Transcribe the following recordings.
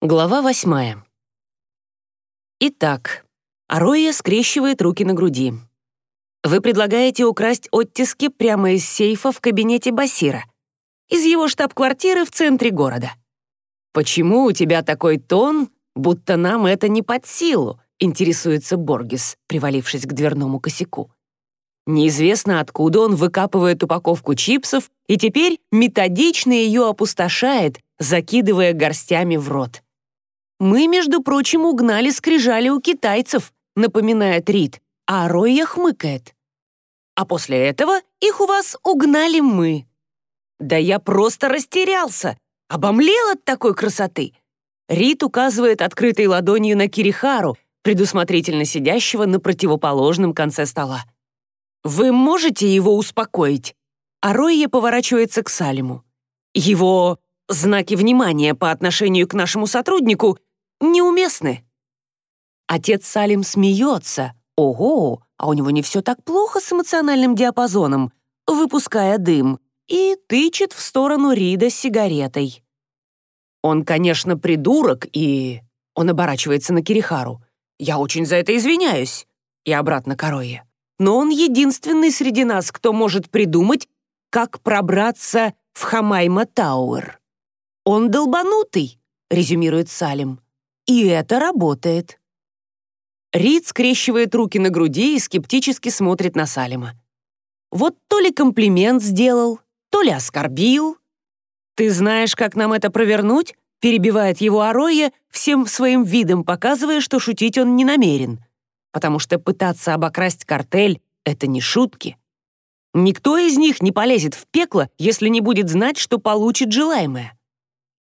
Глава восьмая. Итак, Ароя скрещивает руки на груди. Вы предлагаете украсть оттиски прямо из сейфа в кабинете Басира, из его штаб-квартиры в центре города. Почему у тебя такой тон, будто нам это не под силу, интересуется Боргис, привалившись к дверному косяку. Неизвестно, откуда он выкапывает упаковку чипсов и теперь методично ее опустошает, закидывая горстями в рот. «Мы, между прочим, угнали скрижали у китайцев», напоминает Рид, а Ройя хмыкает. «А после этого их у вас угнали мы». «Да я просто растерялся, обомлел от такой красоты». Рид указывает открытой ладонью на Кирихару, предусмотрительно сидящего на противоположном конце стола. «Вы можете его успокоить?» А Ройя поворачивается к Салиму. Его знаки внимания по отношению к нашему сотруднику неуместны. Отец Салим смеется. Ого, а у него не все так плохо с эмоциональным диапазоном, выпуская дым, и тычет в сторону Рида сигаретой. Он, конечно, придурок, и... Он оборачивается на Кирихару. «Я очень за это извиняюсь». И обратно к. «Но он единственный среди нас, кто может придумать, как пробраться в Хамайма Тауэр. Он долбанутый», — резюмирует Салим. И это работает. Рид скрещивает руки на груди и скептически смотрит на Салима. Вот то ли комплимент сделал, то ли оскорбил. «Ты знаешь, как нам это провернуть?» перебивает его Ароя, всем своим видом показывая, что шутить он не намерен. Потому что пытаться обокрасть картель — это не шутки. Никто из них не полезет в пекло, если не будет знать, что получит желаемое.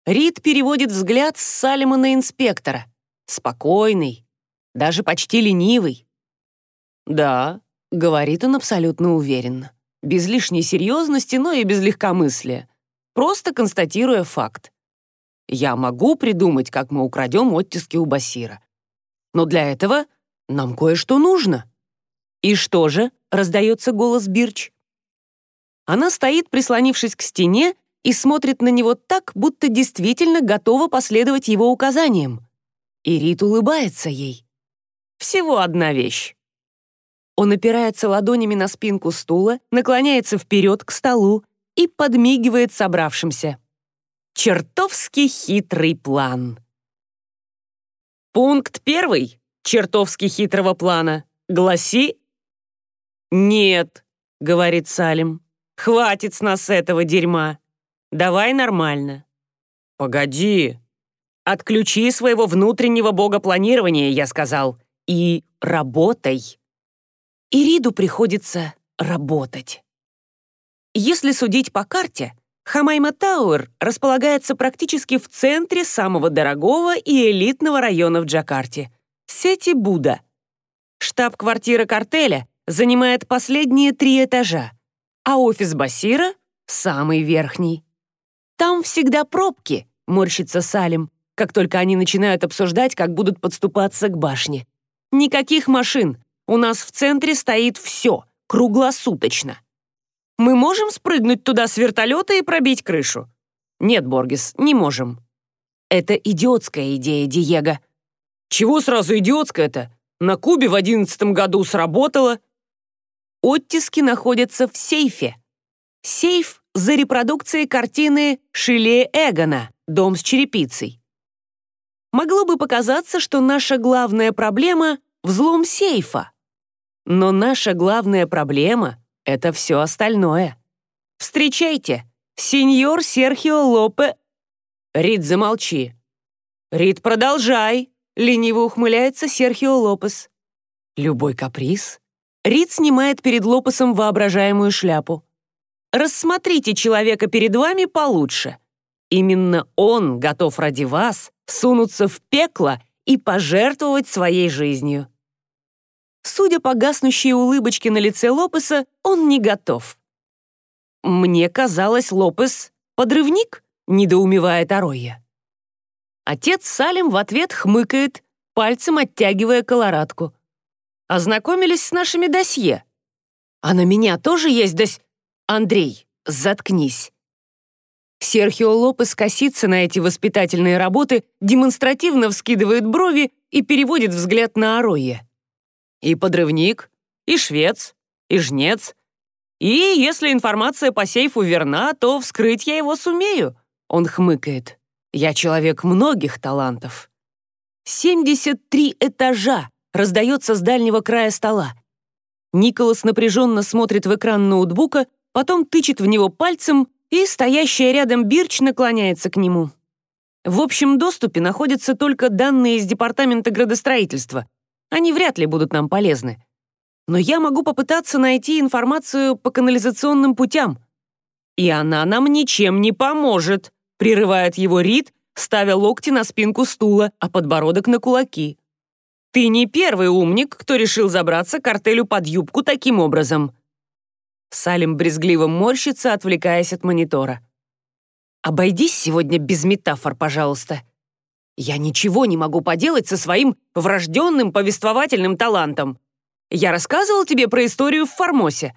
Рид переводит взгляд с Салема на инспектора. Спокойный, даже почти ленивый. «Да», — говорит он абсолютно уверенно. Без лишней серьезности, но и без легкомыслия. Просто констатируя факт. «Я могу придумать, как мы украдем оттиски у Басира. Но для этого нам кое-что нужно». «И что же?» — раздается голос Бирч. Она стоит, прислонившись к стене, и смотрит на него так, будто действительно готова последовать его указаниям. И Рит улыбается ей. Всего одна вещь. Он опирается ладонями на спинку стула, наклоняется вперед к столу и подмигивает собравшимся. Чертовски хитрый план. Пункт первый чертовски хитрого плана гласи «Нет», — говорит Салим, — «хватит с нас этого дерьма. Давай нормально. Погоди. Отключи своего внутреннего богопланирования, я сказал, и работай. Ириду приходится работать. Если судить по карте, Хамайма Тауэр располагается практически в центре самого дорогого и элитного района в Джакарте — Сети Буда. Штаб-квартира картеля занимает последние три этажа, а офис Басира — самый верхний. «Там всегда пробки», — морщится Салим, как только они начинают обсуждать, как будут подступаться к башне. «Никаких машин. У нас в центре стоит все, круглосуточно. Мы можем спрыгнуть туда с вертолета и пробить крышу?» «Нет, Боргес, не можем». «Это идиотская идея, Диего». «Чего сразу идиотская-то? На Кубе в одиннадцатом году сработало». Оттиски находятся в сейфе. Сейф за репродукцией картины Шиле Эгона «Дом с черепицей». Могло бы показаться, что наша главная проблема — взлом сейфа. Но наша главная проблема — это все остальное. Встречайте, сеньор Серхио Лопе... Рид, замолчи. Рид, продолжай, лениво ухмыляется Серхио Лопес. Любой каприз. Рид снимает перед Лопесом воображаемую шляпу. Рассмотрите человека перед вами получше. Именно он готов ради вас сунуться в пекло и пожертвовать своей жизнью. Судя по гаснущей улыбочке на лице Лопеса, он не готов. «Мне казалось, Лопес — подрывник», — недоумевает Ароя. Отец Салим в ответ хмыкает, пальцем оттягивая колорадку. «Ознакомились с нашими досье. А на меня тоже есть дось...» «Андрей, заткнись!» Серхио Лопес косится на эти воспитательные работы, демонстративно вскидывает брови и переводит взгляд на Ароя. И подрывник, и швец, и жнец. И если информация по сейфу верна, то вскрыть я его сумею. Он хмыкает. Я человек многих талантов. 73 этажа раздается с дальнего края стола. Николас напряженно смотрит в экран ноутбука, потом тычет в него пальцем, и стоящая рядом Бирч наклоняется к нему. В общем доступе находятся только данные из Департамента градостроительства. Они вряд ли будут нам полезны. Но я могу попытаться найти информацию по канализационным путям. И она нам ничем не поможет, прерывает его Рид, ставя локти на спинку стула, а подбородок на кулаки. Ты не первый умник, кто решил забраться к картелю под юбку таким образом. Салим брезгливо морщится, отвлекаясь от монитора. «Обойдись сегодня без метафор, пожалуйста. Я ничего не могу поделать со своим врожденным повествовательным талантом. Я рассказывал тебе про историю в Формосе.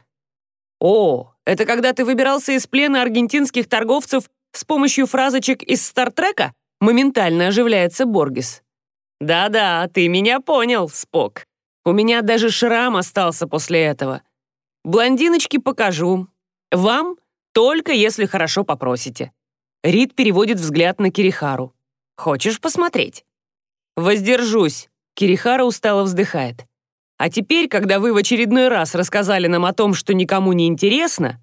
О, это когда ты выбирался из плена аргентинских торговцев с помощью фразочек из Стартрека? Моментально оживляется Боргис. Да-да, ты меня понял, Спок. У меня даже шрам остался после этого. Блондиночки покажу. Вам только если хорошо попросите. Рид переводит взгляд на Кирихару. Хочешь посмотреть? Воздержусь. Кирихара устало вздыхает. А теперь, когда вы в очередной раз рассказали нам о том, что никому не интересно...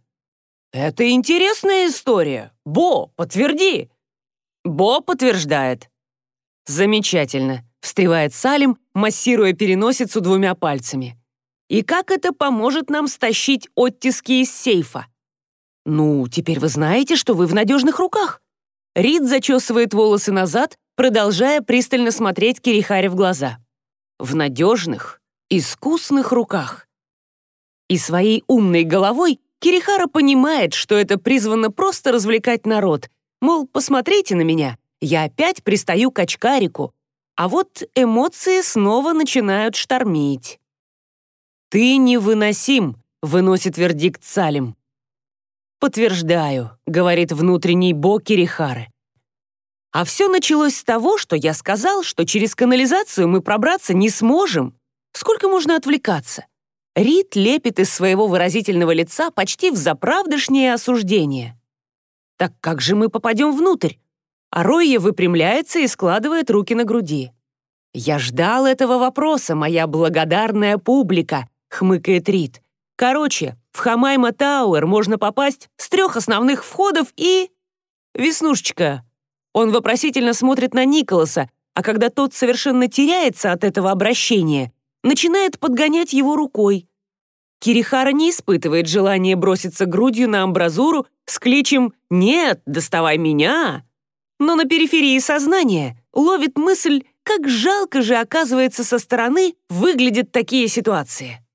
Это интересная история. Бо, подтверди. Бо подтверждает. Замечательно, встревает Салим, массируя переносицу двумя пальцами. И как это поможет нам стащить оттиски из сейфа? Ну, теперь вы знаете, что вы в надежных руках. Рид зачесывает волосы назад, продолжая пристально смотреть Кирихаре в глаза. В надежных, искусных руках. И своей умной головой Кирихара понимает, что это призвано просто развлекать народ. Мол, посмотрите на меня, я опять пристаю к очкарику. А вот эмоции снова начинают штормить. «Ты невыносим», — выносит вердикт Салим. «Подтверждаю», — говорит внутренний бог Кирихары. А все началось с того, что я сказал, что через канализацию мы пробраться не сможем. Сколько можно отвлекаться? Рид лепит из своего выразительного лица почти в заправдышнее осуждение. Так как же мы попадем внутрь? А Ройя выпрямляется и складывает руки на груди. «Я ждал этого вопроса, моя благодарная публика», хмыкает Рид. Короче, в Хамайма Тауэр можно попасть с трех основных входов и... Веснушечка. Он вопросительно смотрит на Николаса, а когда тот совершенно теряется от этого обращения, начинает подгонять его рукой. Кирихара не испытывает желания броситься грудью на амбразуру с кличем «Нет, доставай меня!», но на периферии сознания ловит мысль, как жалко же, оказывается, со стороны выглядят такие ситуации.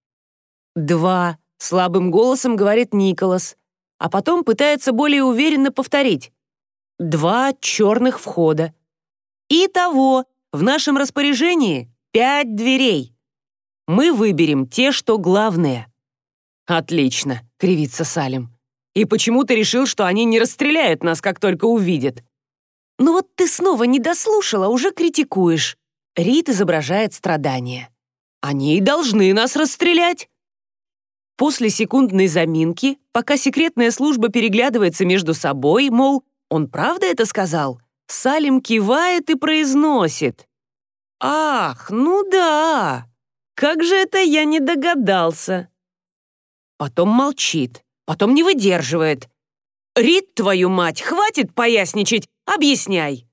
«Два», — слабым голосом говорит Николас, а потом пытается более уверенно повторить. «Два черных входа». Итого, в нашем распоряжении пять дверей. Мы выберем те, что главные. «Отлично», — кривится Салим. «И почему ты решил, что они не расстреляют нас, как только увидят?» «Ну вот ты снова не дослушала, уже критикуешь». Рит изображает страдания. «Они и должны нас расстрелять». После секундной заминки, пока секретная служба переглядывается между собой, мол, он правда это сказал, Салим кивает и произносит. «Ах, ну да! Как же это я не догадался!» Потом молчит, потом не выдерживает. «Рит, твою мать, хватит поясничать, объясняй!»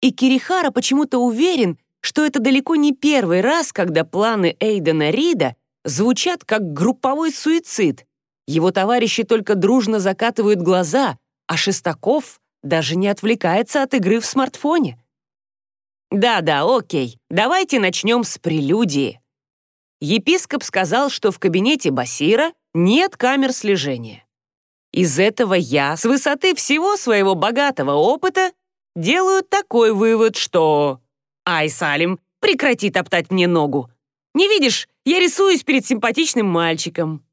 И Кирихара почему-то уверен, что это далеко не первый раз, когда планы Эйдена Рида звучат как групповой суицид. Его товарищи только дружно закатывают глаза, а Шестаков даже не отвлекается от игры в смартфоне. Да-да, окей, давайте начнем с прелюдии. Епископ сказал, что в кабинете Басира нет камер слежения. Из этого я, с высоты всего своего богатого опыта, делаю такой вывод, что... Ай, Салим, прекрати топтать мне ногу. Не видишь, я рисуюсь перед симпатичным мальчиком.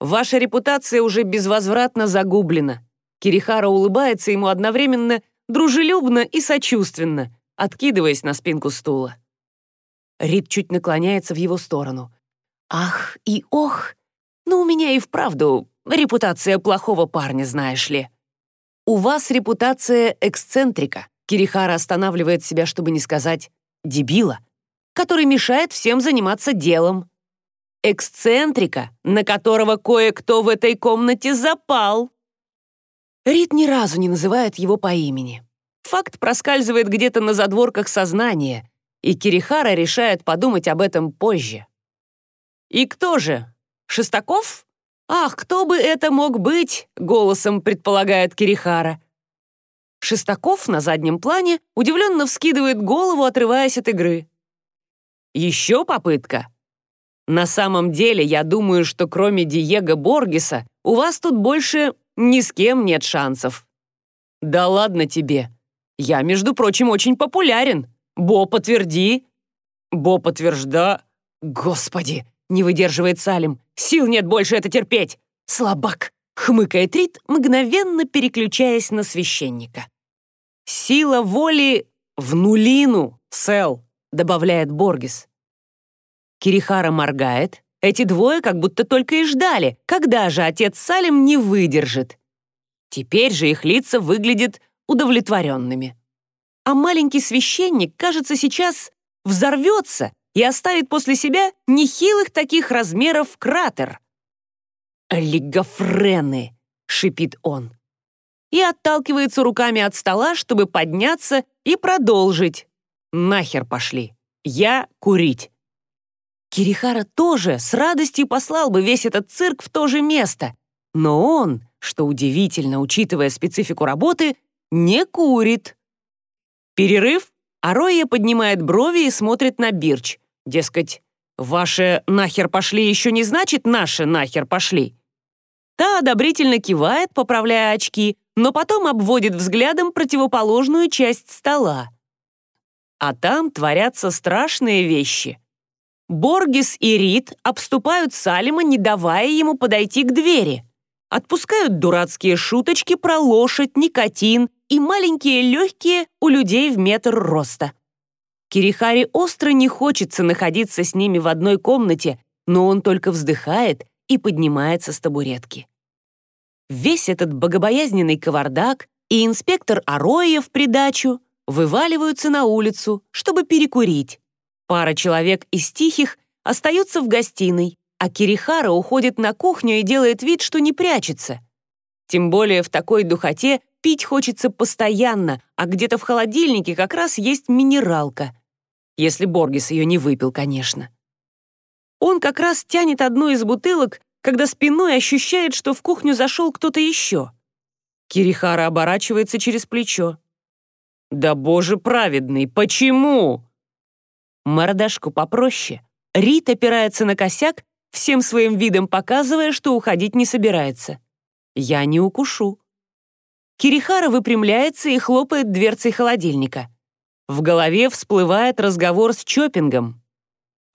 Ваша репутация уже безвозвратно загублена. Кирихара улыбается ему одновременно дружелюбно и сочувственно, откидываясь на спинку стула. Рид чуть наклоняется в его сторону. «Ах и ох! Ну, у меня и вправду репутация плохого парня, знаешь ли». «У вас репутация эксцентрика», Кирихара останавливает себя, чтобы не сказать «дебила», который мешает всем заниматься делом. Эксцентрика, на которого кое-кто в этой комнате запал. Рид ни разу не называет его по имени. Факт проскальзывает где-то на задворках сознания, и Кирихара решает подумать об этом позже. «И кто же? Шестаков? Ах, кто бы это мог быть?» — голосом предполагает Кирихара. Шестаков на заднем плане удивленно вскидывает голову, отрываясь от игры. Еще попытка. На самом деле, я думаю, что кроме Диего Боргеса у вас тут больше ни с кем нет шансов. Да ладно тебе. Я, между прочим, очень популярен. Бо, подтверди. Бо, подтвержда. Господи, не выдерживает Салим. Сил нет больше это терпеть. Слабак. Хмыкает Рит, мгновенно переключаясь на священника. «Сила воли в нулину, Сэл», — добавляет Боргис. Кирихара моргает. Эти двое как будто только и ждали, когда же отец Салим не выдержит. Теперь же их лица выглядят удовлетворенными. А маленький священник, кажется, сейчас взорвется и оставит после себя нехилых таких размеров кратер. «Олигофрены!» — шипит он и отталкивается руками от стола, чтобы подняться и продолжить. Нахер пошли. Я курить. Кирихара тоже с радостью послал бы весь этот цирк в то же место. Но он, что удивительно, учитывая специфику работы, не курит. Перерыв, а Роя поднимает брови и смотрит на Бирч. Дескать, «Ваше нахер пошли еще не значит наше нахер пошли». Та одобрительно кивает, поправляя очки, но потом обводит взглядом противоположную часть стола. А там творятся страшные вещи. Боргис и Рид обступают Салима, не давая ему подойти к двери. Отпускают дурацкие шуточки про лошадь, никотин и маленькие легкие у людей в метр роста. Кирихари остро не хочется находиться с ними в одной комнате, но он только вздыхает и поднимается с табуретки. Весь этот богобоязненный кавардак и инспектор Ароя в придачу вываливаются на улицу, чтобы перекурить. Пара человек из тихих остаются в гостиной, а Кирихара уходит на кухню и делает вид, что не прячется. Тем более в такой духоте пить хочется постоянно, а где-то в холодильнике как раз есть минералка. Если Боргис ее не выпил, конечно. Он как раз тянет одну из бутылок, когда спиной ощущает, что в кухню зашел кто-то еще. Кирихара оборачивается через плечо. «Да боже праведный, почему?» Мордашку попроще. Рит опирается на косяк, всем своим видом показывая, что уходить не собирается. «Я не укушу». Кирихара выпрямляется и хлопает дверцей холодильника. В голове всплывает разговор с Чопингом.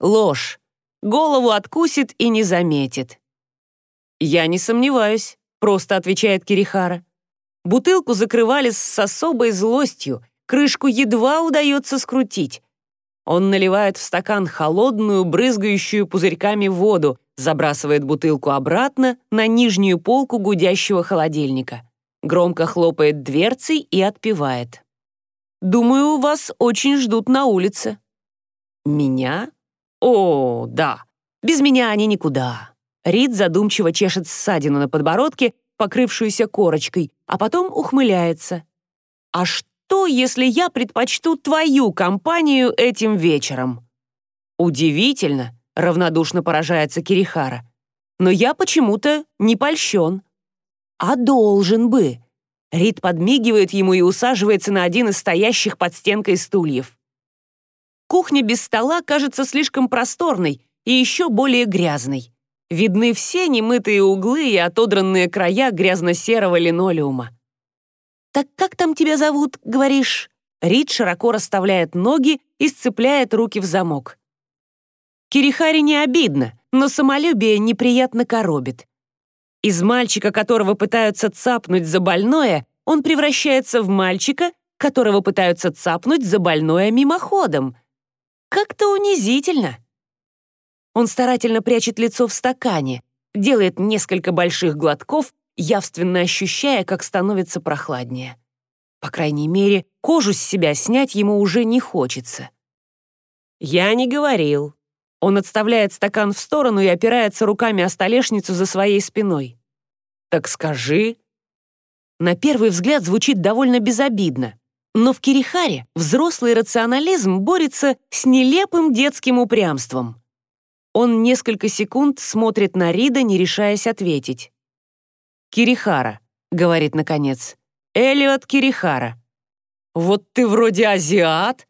Ложь голову откусит и не заметит. «Я не сомневаюсь», — просто отвечает Кирихара. Бутылку закрывали с особой злостью, крышку едва удается скрутить. Он наливает в стакан холодную, брызгающую пузырьками воду, забрасывает бутылку обратно на нижнюю полку гудящего холодильника. Громко хлопает дверцей и отпивает. «Думаю, вас очень ждут на улице». «Меня?» «О, да. Без меня они никуда». Рид задумчиво чешет ссадину на подбородке, покрывшуюся корочкой, а потом ухмыляется. «А что, если я предпочту твою компанию этим вечером?» «Удивительно», — равнодушно поражается Кирихара. «Но я почему-то не польщен». «А должен бы». Рид подмигивает ему и усаживается на один из стоящих под стенкой стульев. Кухня без стола кажется слишком просторной и еще более грязной. Видны все немытые углы и отодранные края грязно-серого линолеума. «Так как там тебя зовут, говоришь?» Рид широко расставляет ноги и сцепляет руки в замок. Кирихари не обидно, но самолюбие неприятно коробит. Из мальчика, которого пытаются цапнуть за больное, он превращается в мальчика, которого пытаются цапнуть за больное мимоходом. Как-то унизительно. Он старательно прячет лицо в стакане, делает несколько больших глотков, явственно ощущая, как становится прохладнее. По крайней мере, кожу с себя снять ему уже не хочется. «Я не говорил». Он отставляет стакан в сторону и опирается руками о столешницу за своей спиной. «Так скажи». На первый взгляд звучит довольно безобидно. Но в Кирихаре взрослый рационализм борется с нелепым детским упрямством. Он несколько секунд смотрит на Рида, не решаясь ответить. «Кирихара», — говорит наконец. «Элиот Кирихара». «Вот ты вроде азиат»,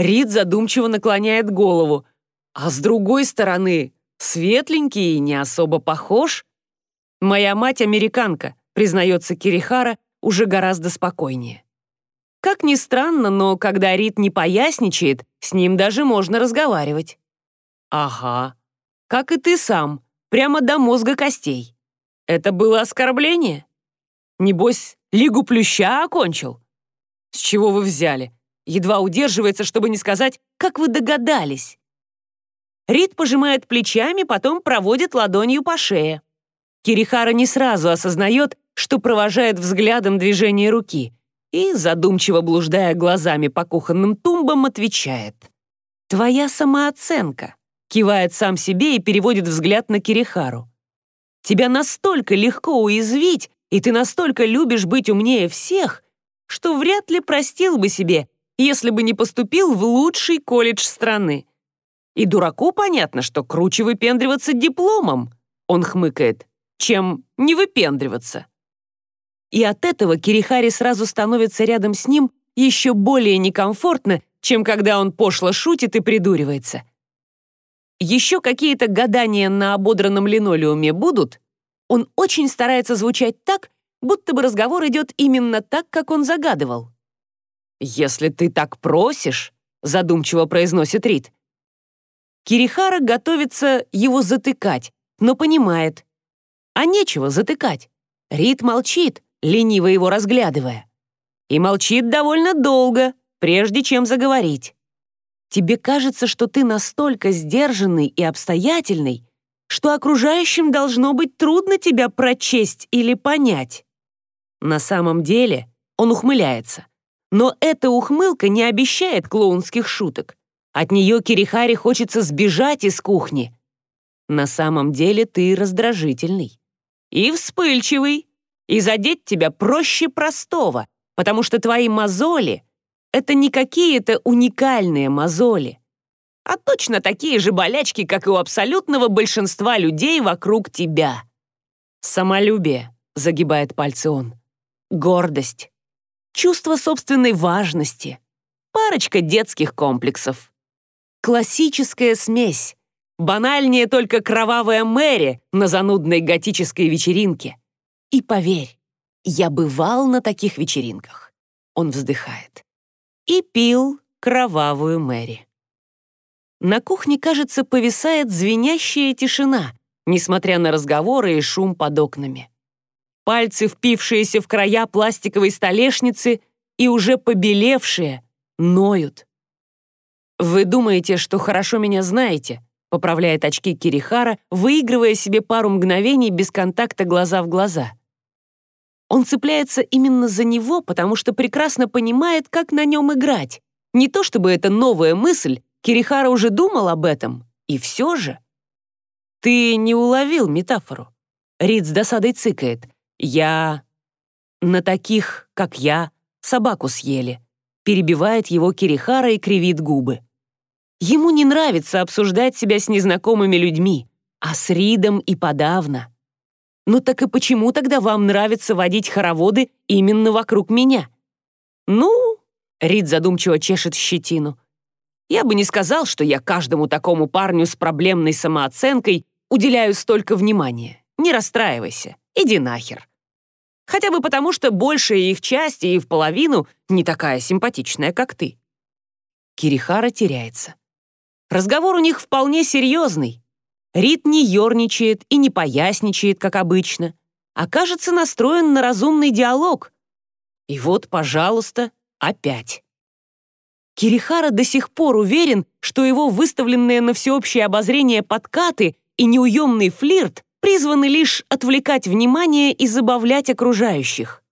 Рид задумчиво наклоняет голову. А с другой стороны, светленький и не особо похож. Моя мать американка, признается Кирихара уже гораздо спокойнее. Как ни странно, но когда Рид не поясничает, с ним даже можно разговаривать. Ага, как и ты сам, прямо до мозга костей. Это было оскорбление? Небось, Лигу Плюща окончил? С чего вы взяли? Едва удерживается, чтобы не сказать, как вы догадались. Рид пожимает плечами, потом проводит ладонью по шее. Кирихара не сразу осознает, что провожает взглядом движение руки и, задумчиво блуждая глазами по кухонным тумбам, отвечает. «Твоя самооценка», кивает сам себе и переводит взгляд на Кирихару. «Тебя настолько легко уязвить, и ты настолько любишь быть умнее всех, что вряд ли простил бы себе, если бы не поступил в лучший колледж страны. И дураку понятно, что круче выпендриваться дипломом, он хмыкает, чем не выпендриваться. И от этого Кирихари сразу становится рядом с ним еще более некомфортно, чем когда он пошло шутит и придуривается. Еще какие-то гадания на ободранном линолеуме будут, он очень старается звучать так, будто бы разговор идет именно так, как он загадывал. «Если ты так просишь», — задумчиво произносит Рид. Кирихара готовится его затыкать, но понимает. А нечего затыкать. Рид молчит, лениво его разглядывая. И молчит довольно долго, прежде чем заговорить. Тебе кажется, что ты настолько сдержанный и обстоятельный, что окружающим должно быть трудно тебя прочесть или понять. На самом деле он ухмыляется. Но эта ухмылка не обещает клоунских шуток. От нее Кирихари хочется сбежать из кухни. На самом деле ты раздражительный. И вспыльчивый. И задеть тебя проще простого, потому что твои мозоли — это не какие-то уникальные мозоли, а точно такие же болячки, как и у абсолютного большинства людей вокруг тебя. Самолюбие, загибает пальцы он. Гордость чувство собственной важности, парочка детских комплексов. Классическая смесь, банальнее только кровавая Мэри на занудной готической вечеринке. И поверь, я бывал на таких вечеринках. Он вздыхает. И пил кровавую Мэри. На кухне, кажется, повисает звенящая тишина, несмотря на разговоры и шум под окнами пальцы, впившиеся в края пластиковой столешницы и уже побелевшие, ноют. «Вы думаете, что хорошо меня знаете?» поправляет очки Кирихара, выигрывая себе пару мгновений без контакта глаза в глаза. Он цепляется именно за него, потому что прекрасно понимает, как на нем играть. Не то чтобы это новая мысль, Кирихара уже думал об этом, и все же. «Ты не уловил метафору?» Рид с досадой цыкает. «Я... на таких, как я, собаку съели», перебивает его Кирихара и кривит губы. Ему не нравится обсуждать себя с незнакомыми людьми, а с Ридом и подавно. Ну так и почему тогда вам нравится водить хороводы именно вокруг меня? Ну, Рид задумчиво чешет щетину. Я бы не сказал, что я каждому такому парню с проблемной самооценкой уделяю столько внимания. Не расстраивайся, иди нахер. Хотя бы потому, что большая их часть и в половину не такая симпатичная, как ты. Кирихара теряется. Разговор у них вполне серьезный. Рит не ерничает и не поясничает, как обычно. окажется настроен на разумный диалог. И вот, пожалуйста, опять. Кирихара до сих пор уверен, что его выставленные на всеобщее обозрение подкаты и неуемный флирт призваны лишь отвлекать внимание и забавлять окружающих.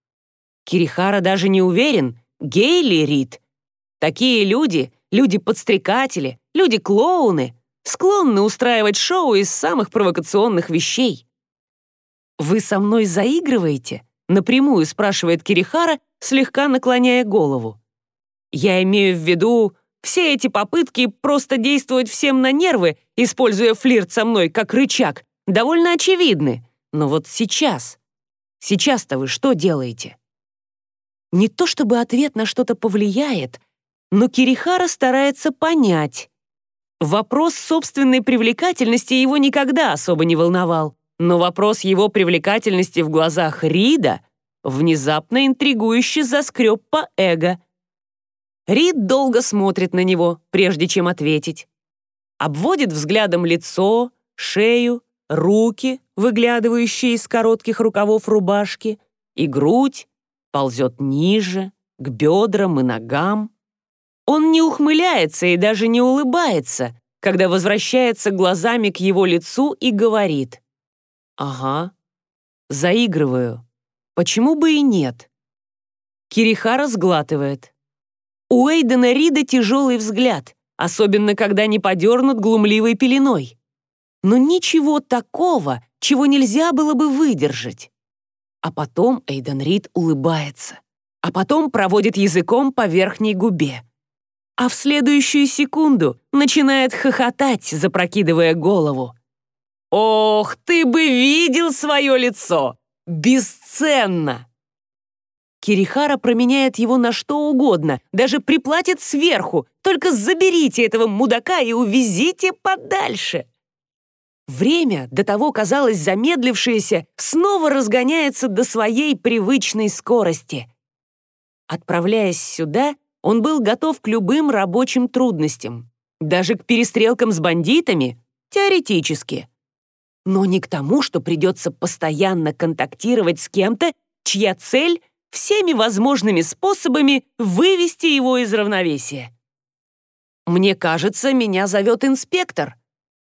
Кирихара даже не уверен, гей ли Рид. Такие люди, люди-подстрекатели, люди-клоуны, склонны устраивать шоу из самых провокационных вещей. «Вы со мной заигрываете?» — напрямую спрашивает Кирихара, слегка наклоняя голову. «Я имею в виду все эти попытки просто действовать всем на нервы, используя флирт со мной как рычаг, довольно очевидны. Но вот сейчас... Сейчас-то вы что делаете?» Не то чтобы ответ на что-то повлияет, но Кирихара старается понять. Вопрос собственной привлекательности его никогда особо не волновал, но вопрос его привлекательности в глазах Рида внезапно интригующе заскреб по эго. Рид долго смотрит на него, прежде чем ответить. Обводит взглядом лицо, шею, руки, выглядывающие из коротких рукавов рубашки, и грудь, ползет ниже, к бедрам и ногам. Он не ухмыляется и даже не улыбается, когда возвращается глазами к его лицу и говорит. «Ага, заигрываю. Почему бы и нет?» Кирихара сглатывает. У Эйдена Рида тяжелый взгляд, особенно когда не подернут глумливой пеленой. Но ничего такого, чего нельзя было бы выдержать. А потом Эйден Рид улыбается, а потом проводит языком по верхней губе а в следующую секунду начинает хохотать, запрокидывая голову. «Ох, ты бы видел свое лицо! Бесценно!» Кирихара променяет его на что угодно, даже приплатит сверху. Только заберите этого мудака и увезите подальше. Время, до того казалось замедлившееся, снова разгоняется до своей привычной скорости. Отправляясь сюда, он был готов к любым рабочим трудностям, даже к перестрелкам с бандитами, теоретически. Но не к тому, что придется постоянно контактировать с кем-то, чья цель — всеми возможными способами вывести его из равновесия. «Мне кажется, меня зовет инспектор».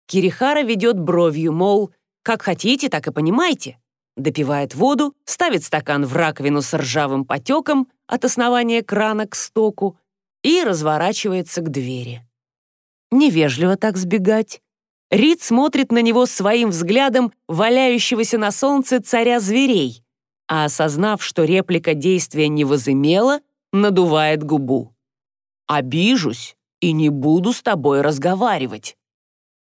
Кирихара ведет бровью, мол, как хотите, так и понимайте. Допивает воду, ставит стакан в раковину с ржавым потеком, от основания крана к стоку и разворачивается к двери. Невежливо так сбегать. Рид смотрит на него своим взглядом валяющегося на солнце царя зверей, а осознав, что реплика действия не возымела, надувает губу. «Обижусь и не буду с тобой разговаривать».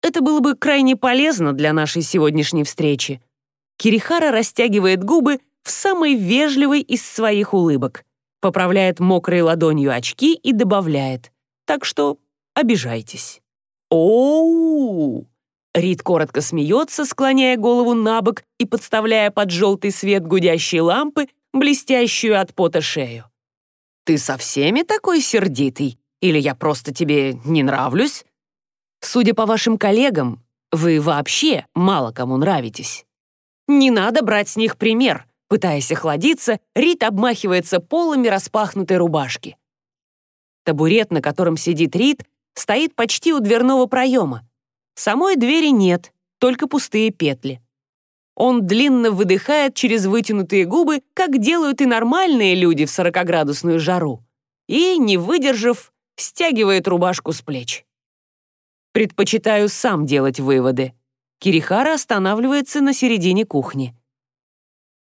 Это было бы крайне полезно для нашей сегодняшней встречи. Кирихара растягивает губы в самой вежливой из своих улыбок поправляет мокрой ладонью очки и добавляет. Так что обижайтесь. Оу! Рид коротко смеется, склоняя голову на бок и подставляя под желтый свет гудящей лампы блестящую от пота шею. «Ты со всеми такой сердитый? Или я просто тебе не нравлюсь? Судя по вашим коллегам, вы вообще мало кому нравитесь. Не надо брать с них пример. Пытаясь охладиться, Рит обмахивается полами распахнутой рубашки. Табурет, на котором сидит Рит, стоит почти у дверного проема. Самой двери нет, только пустые петли. Он длинно выдыхает через вытянутые губы, как делают и нормальные люди в 40-градусную жару, и, не выдержав, стягивает рубашку с плеч. Предпочитаю сам делать выводы. Кирихара останавливается на середине кухни.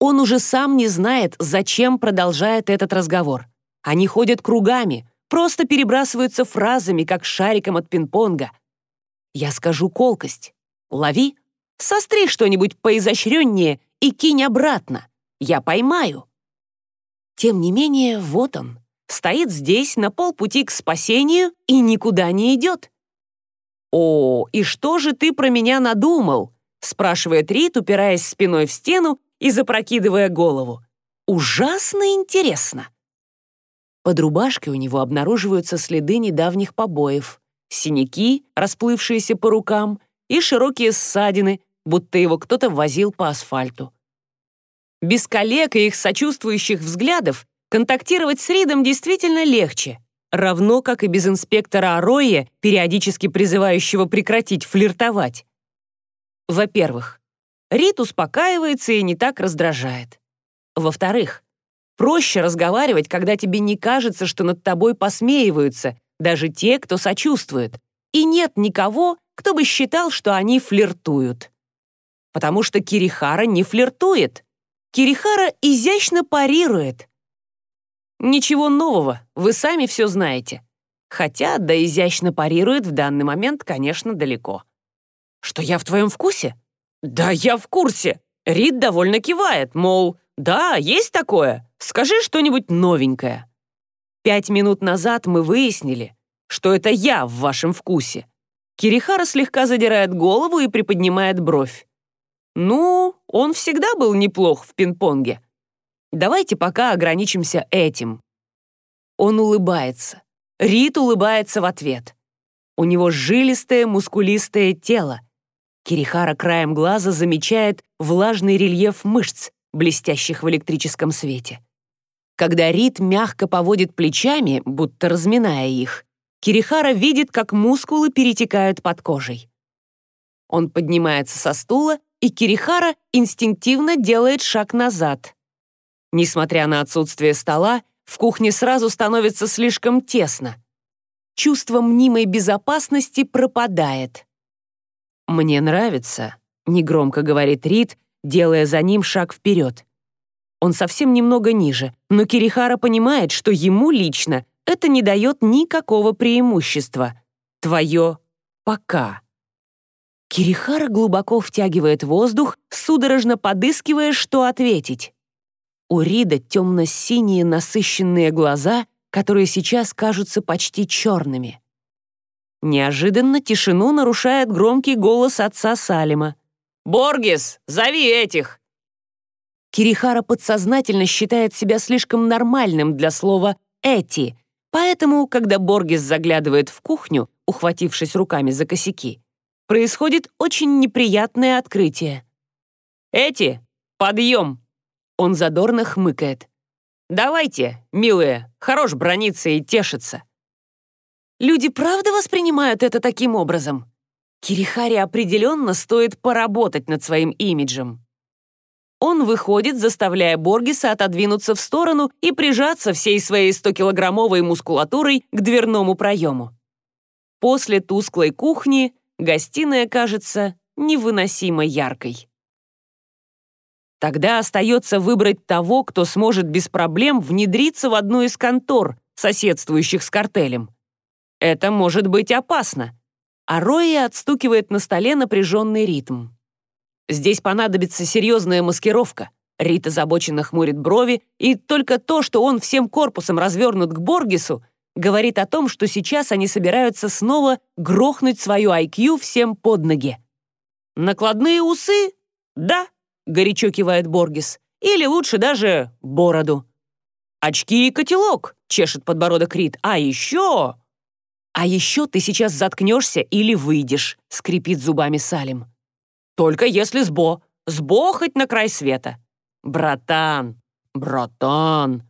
Он уже сам не знает, зачем продолжает этот разговор. Они ходят кругами, просто перебрасываются фразами, как шариком от пинг-понга. Я скажу колкость. Лови. Состри что-нибудь поизощреннее и кинь обратно. Я поймаю. Тем не менее, вот он. Стоит здесь на полпути к спасению и никуда не идет. «О, и что же ты про меня надумал?» спрашивает Рит, упираясь спиной в стену и запрокидывая голову. Ужасно интересно. Под рубашкой у него обнаруживаются следы недавних побоев, синяки, расплывшиеся по рукам, и широкие ссадины, будто его кто-то возил по асфальту. Без коллег и их сочувствующих взглядов контактировать с Ридом действительно легче, равно как и без инспектора Ароя, периодически призывающего прекратить флиртовать. Во-первых, Рид успокаивается и не так раздражает. Во-вторых, проще разговаривать, когда тебе не кажется, что над тобой посмеиваются, даже те, кто сочувствует, и нет никого, кто бы считал, что они флиртуют. Потому что Кирихара не флиртует. Кирихара изящно парирует. Ничего нового, вы сами все знаете. Хотя, да изящно парирует в данный момент, конечно, далеко. Что я в твоем вкусе? Да, я в курсе. Рид довольно кивает, мол, да, есть такое. Скажи что-нибудь новенькое. Пять минут назад мы выяснили, что это я в вашем вкусе. Кирихара слегка задирает голову и приподнимает бровь. Ну, он всегда был неплох в пинг-понге. Давайте пока ограничимся этим. Он улыбается. Рит улыбается в ответ. У него жилистое, мускулистое тело. Кирихара краем глаза замечает влажный рельеф мышц, блестящих в электрическом свете. Когда Рит мягко поводит плечами, будто разминая их, Кирихара видит, как мускулы перетекают под кожей. Он поднимается со стула, и Кирихара инстинктивно делает шаг назад. Несмотря на отсутствие стола, в кухне сразу становится слишком тесно. Чувство мнимой безопасности пропадает. «Мне нравится», — негромко говорит Рид, делая за ним шаг вперед. Он совсем немного ниже, но Кирихара понимает, что ему лично это не дает никакого преимущества. Твое «пока». Кирихара глубоко втягивает воздух, судорожно подыскивая, что ответить. У Рида темно-синие насыщенные глаза, которые сейчас кажутся почти черными. Неожиданно тишину нарушает громкий голос отца Салима. «Боргис, зови этих!» Кирихара подсознательно считает себя слишком нормальным для слова «эти», поэтому, когда Боргис заглядывает в кухню, ухватившись руками за косяки, происходит очень неприятное открытие. «Эти, подъем!» Он задорно хмыкает. «Давайте, милые, хорош брониться и тешиться». Люди правда воспринимают это таким образом? Кирихаре определенно стоит поработать над своим имиджем. Он выходит, заставляя Боргиса отодвинуться в сторону и прижаться всей своей 100-килограммовой мускулатурой к дверному проему. После тусклой кухни гостиная кажется невыносимо яркой. Тогда остается выбрать того, кто сможет без проблем внедриться в одну из контор, соседствующих с картелем. Это может быть опасно. А Роя отстукивает на столе напряженный ритм. Здесь понадобится серьезная маскировка. Рит озабоченно хмурит брови, и только то, что он всем корпусом развернут к Боргису, говорит о том, что сейчас они собираются снова грохнуть свою IQ всем под ноги. Накладные усы? Да, горячо кивает Боргис. Или лучше даже бороду. Очки и котелок, чешет подбородок Рид. А еще... А еще ты сейчас заткнешься или выйдешь, скрипит зубами Салим. Только если с Бо. С Бо хоть на край света. Братан, братан.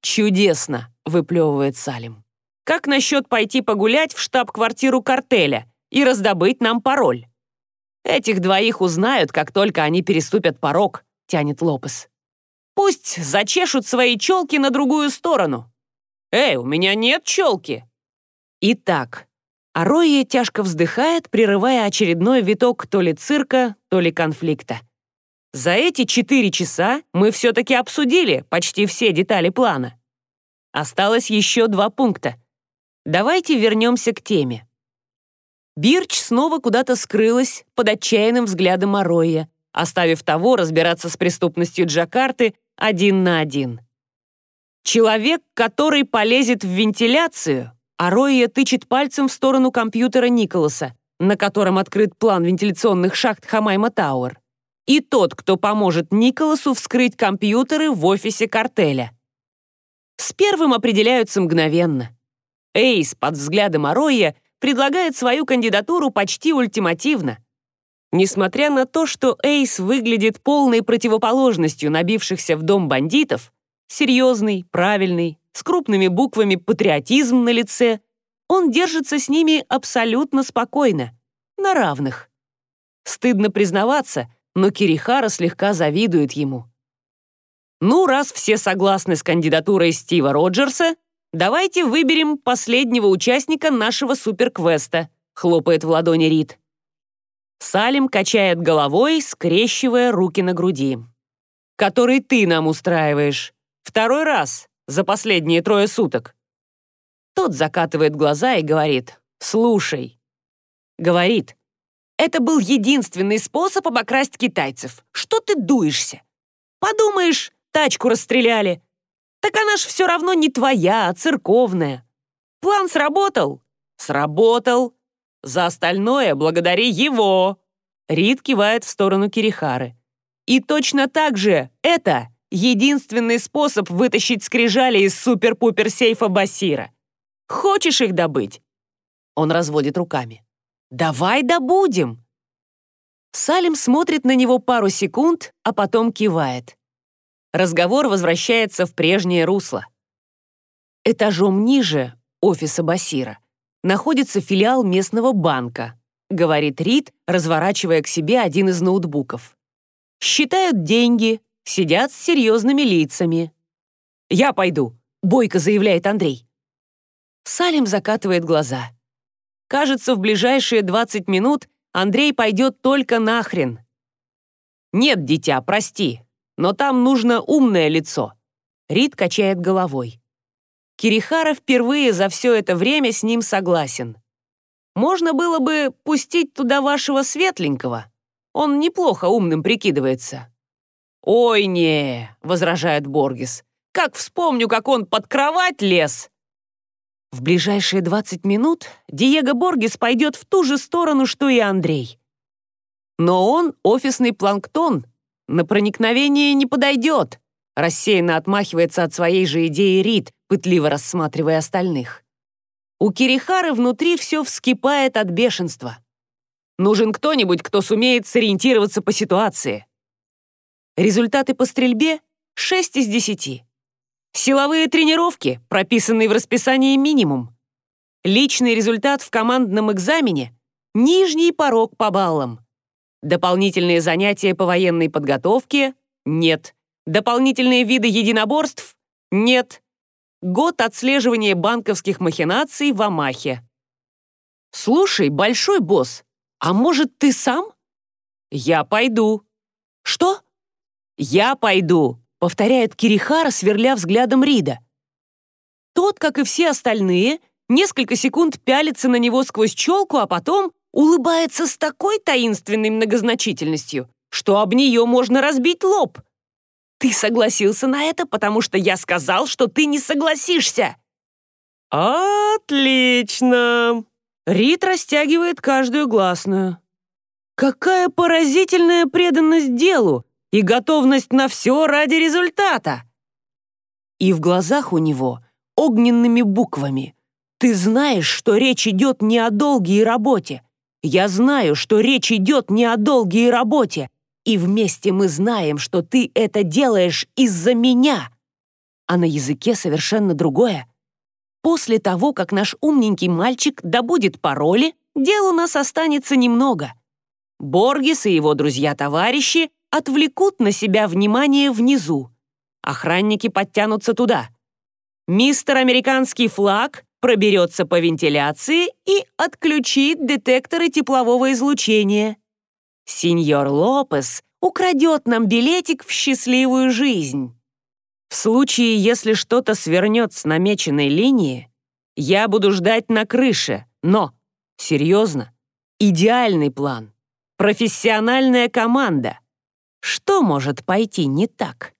Чудесно, выплевывает Салим. Как насчет пойти погулять в штаб-квартиру картеля и раздобыть нам пароль? Этих двоих узнают, как только они переступят порог, тянет Лопес. Пусть зачешут свои челки на другую сторону. Эй, у меня нет челки. Итак, Ароя тяжко вздыхает, прерывая очередной виток то ли цирка, то ли конфликта. За эти четыре часа мы все-таки обсудили почти все детали плана. Осталось еще два пункта. Давайте вернемся к теме. Бирч снова куда-то скрылась под отчаянным взглядом Ароя, оставив того разбираться с преступностью Джакарты один на один. Человек, который полезет в вентиляцию, Ароя тычет пальцем в сторону компьютера Николаса, на котором открыт план вентиляционных шахт Хамайма Тауэр, и тот, кто поможет Николасу вскрыть компьютеры в офисе картеля. С первым определяются мгновенно. Эйс под взглядом Ароя предлагает свою кандидатуру почти ультимативно. Несмотря на то, что Эйс выглядит полной противоположностью набившихся в дом бандитов, серьезный, правильный, с крупными буквами «патриотизм» на лице, он держится с ними абсолютно спокойно, на равных. Стыдно признаваться, но Кирихара слегка завидует ему. Ну, раз все согласны с кандидатурой Стива Роджерса, давайте выберем последнего участника нашего суперквеста, хлопает в ладони Рид. Салим качает головой, скрещивая руки на груди. «Который ты нам устраиваешь. Второй раз за последние трое суток». Тот закатывает глаза и говорит «Слушай». Говорит «Это был единственный способ обокрасть китайцев. Что ты дуешься? Подумаешь, тачку расстреляли. Так она ж все равно не твоя, а церковная. План сработал? Сработал. За остальное благодари его!» Рид кивает в сторону Кирихары. «И точно так же это единственный способ вытащить скрижали из супер-пупер-сейфа Басира. Хочешь их добыть?» Он разводит руками. «Давай добудем!» Салим смотрит на него пару секунд, а потом кивает. Разговор возвращается в прежнее русло. Этажом ниже офиса Басира находится филиал местного банка, говорит Рид, разворачивая к себе один из ноутбуков. Считают деньги, сидят с серьезными лицами. «Я пойду», — бойко заявляет Андрей. Салим закатывает глаза. Кажется, в ближайшие 20 минут Андрей пойдет только нахрен. «Нет, дитя, прости, но там нужно умное лицо». Рид качает головой. Кирихара впервые за все это время с ним согласен. Можно было бы пустить туда вашего светленького. Он неплохо умным прикидывается». «Ой, не», — возражает Боргис. «Как вспомню, как он под кровать лез!» В ближайшие 20 минут Диего Боргис пойдет в ту же сторону, что и Андрей. Но он офисный планктон, на проникновение не подойдет. Рассеянно отмахивается от своей же идеи Рид, пытливо рассматривая остальных. У Кирихары внутри все вскипает от бешенства. Нужен кто-нибудь, кто сумеет сориентироваться по ситуации. Результаты по стрельбе — 6 из 10. Силовые тренировки, прописанные в расписании минимум. Личный результат в командном экзамене — нижний порог по баллам. Дополнительные занятия по военной подготовке — нет. Дополнительные виды единоборств? Нет. Год отслеживания банковских махинаций в Амахе. «Слушай, большой босс, а может, ты сам?» «Я пойду». «Что?» «Я пойду», — повторяет Кирихара, сверля взглядом Рида. Тот, как и все остальные, несколько секунд пялится на него сквозь челку, а потом улыбается с такой таинственной многозначительностью, что об нее можно разбить лоб. Ты согласился на это, потому что я сказал, что ты не согласишься. Отлично. Рит растягивает каждую гласную. Какая поразительная преданность делу и готовность на все ради результата. И в глазах у него огненными буквами. Ты знаешь, что речь идет не о долгой работе. Я знаю, что речь идет не о долгой работе. И вместе мы знаем, что ты это делаешь из-за меня. А на языке совершенно другое. После того, как наш умненький мальчик добудет пароли, дел у нас останется немного. Боргис и его друзья-товарищи отвлекут на себя внимание внизу. Охранники подтянутся туда. Мистер американский флаг проберется по вентиляции и отключит детекторы теплового излучения. Сеньор Лопес украдет нам билетик в счастливую жизнь. В случае, если что-то свернет с намеченной линии, я буду ждать на крыше, но, серьезно, идеальный план, профессиональная команда. Что может пойти не так?